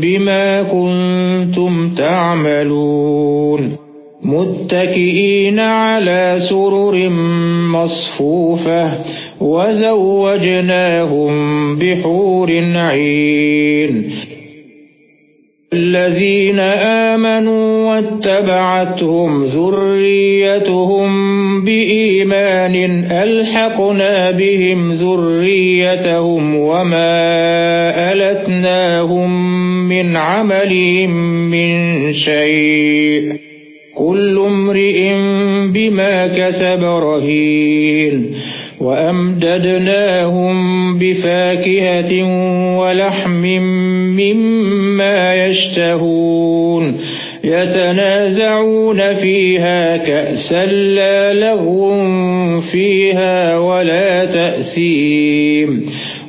بِمَا كُنتُمْ تَعْمَلُونَ مُتَّكِئِينَ عَلَى سُرُرٍ مَّصْفُوفَةٍ وَزَوَّجْنَاهُم بِحُورٍ عِينٍ. الَّذِينَ آمَنُوا وَاتَّبَعَتْهُمْ ذُرِّيَّتُهُم بِإِيمَانٍ أَلْحَقْنَا بِهِمْ ذُرِّيَّتَهُمْ وَمَا أَلَتْنَاهُم مِّنْ عَمَلِهِم مِّن شَيْءٍ. كُلُّ امْرِئٍ بِمَا كَسَبَ رَهِينٌ. وَأَمْدَدْنَاهُمْ بِفَاكِهَةٍ وَلَحْمٍ مِّمَّا يَشْتَهُونَ. يَتَنَازَعُونَ فِيهَا كَأْسًا لَّا لَغْوٌ فِيهَا وَلَا تَأْثِيمٌ.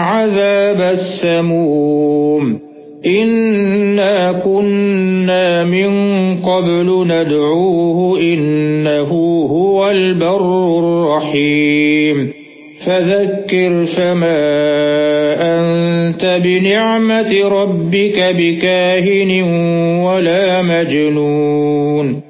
عَذَابَ السَّمُومِ. إِنَّا كُنَّا مِن قَبْلُ نَدْعُوهُ إِنَّهُ هُوَ الْبَرُّ الرَّحِيمُ. فَذَكِّرْ فَمَا أَنْتَ بِنِعْمَةِ رَبِّكَ بِكَاهِنٍ وَلَا مَجْنُونٍ.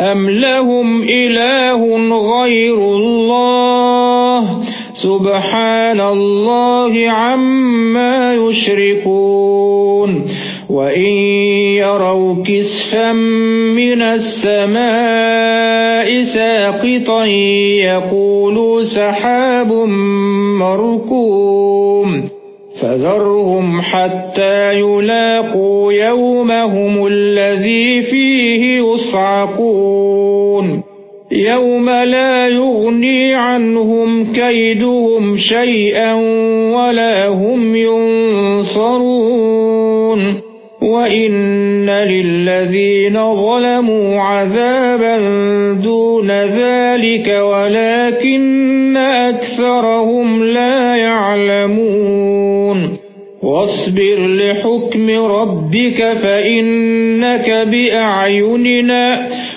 أَمْ لَهُمْ إِلَٰهٌ غَيْرُ اللَّهِ سُبْحَانَ اللَّهِ عَمَّا يُشْرِكُونَ وَإِن يَرَوْا كِسْفًا مِنَ السَّمَاءِ سَاقِطًا يَقُولُوا سَحَابٌ مَّرْكُومٌ فَذَرْهُمْ حَتَّى يُلاقُوا يَوْمَهُمُ الَّذِي فِيهِ يُصْعَقُونَ يَوْمَ لَا يُغْنِي عَنْهُمْ كَيْدُهُمْ شَيْئًا وَلَا هُمْ يُنصَرُونَ. وَإِنَّ لِلَّذِينَ ظَلَمُوا عَذَابًا دُونَ ذَلِكَ وَلَكِنَّ أَكْثَرَهُمْ لَا يَعْلَمُونَ. وَاصْبِرْ لِحُكْمِ رَبِّكَ فَإِنَّكَ بِأَعْيُنِنَا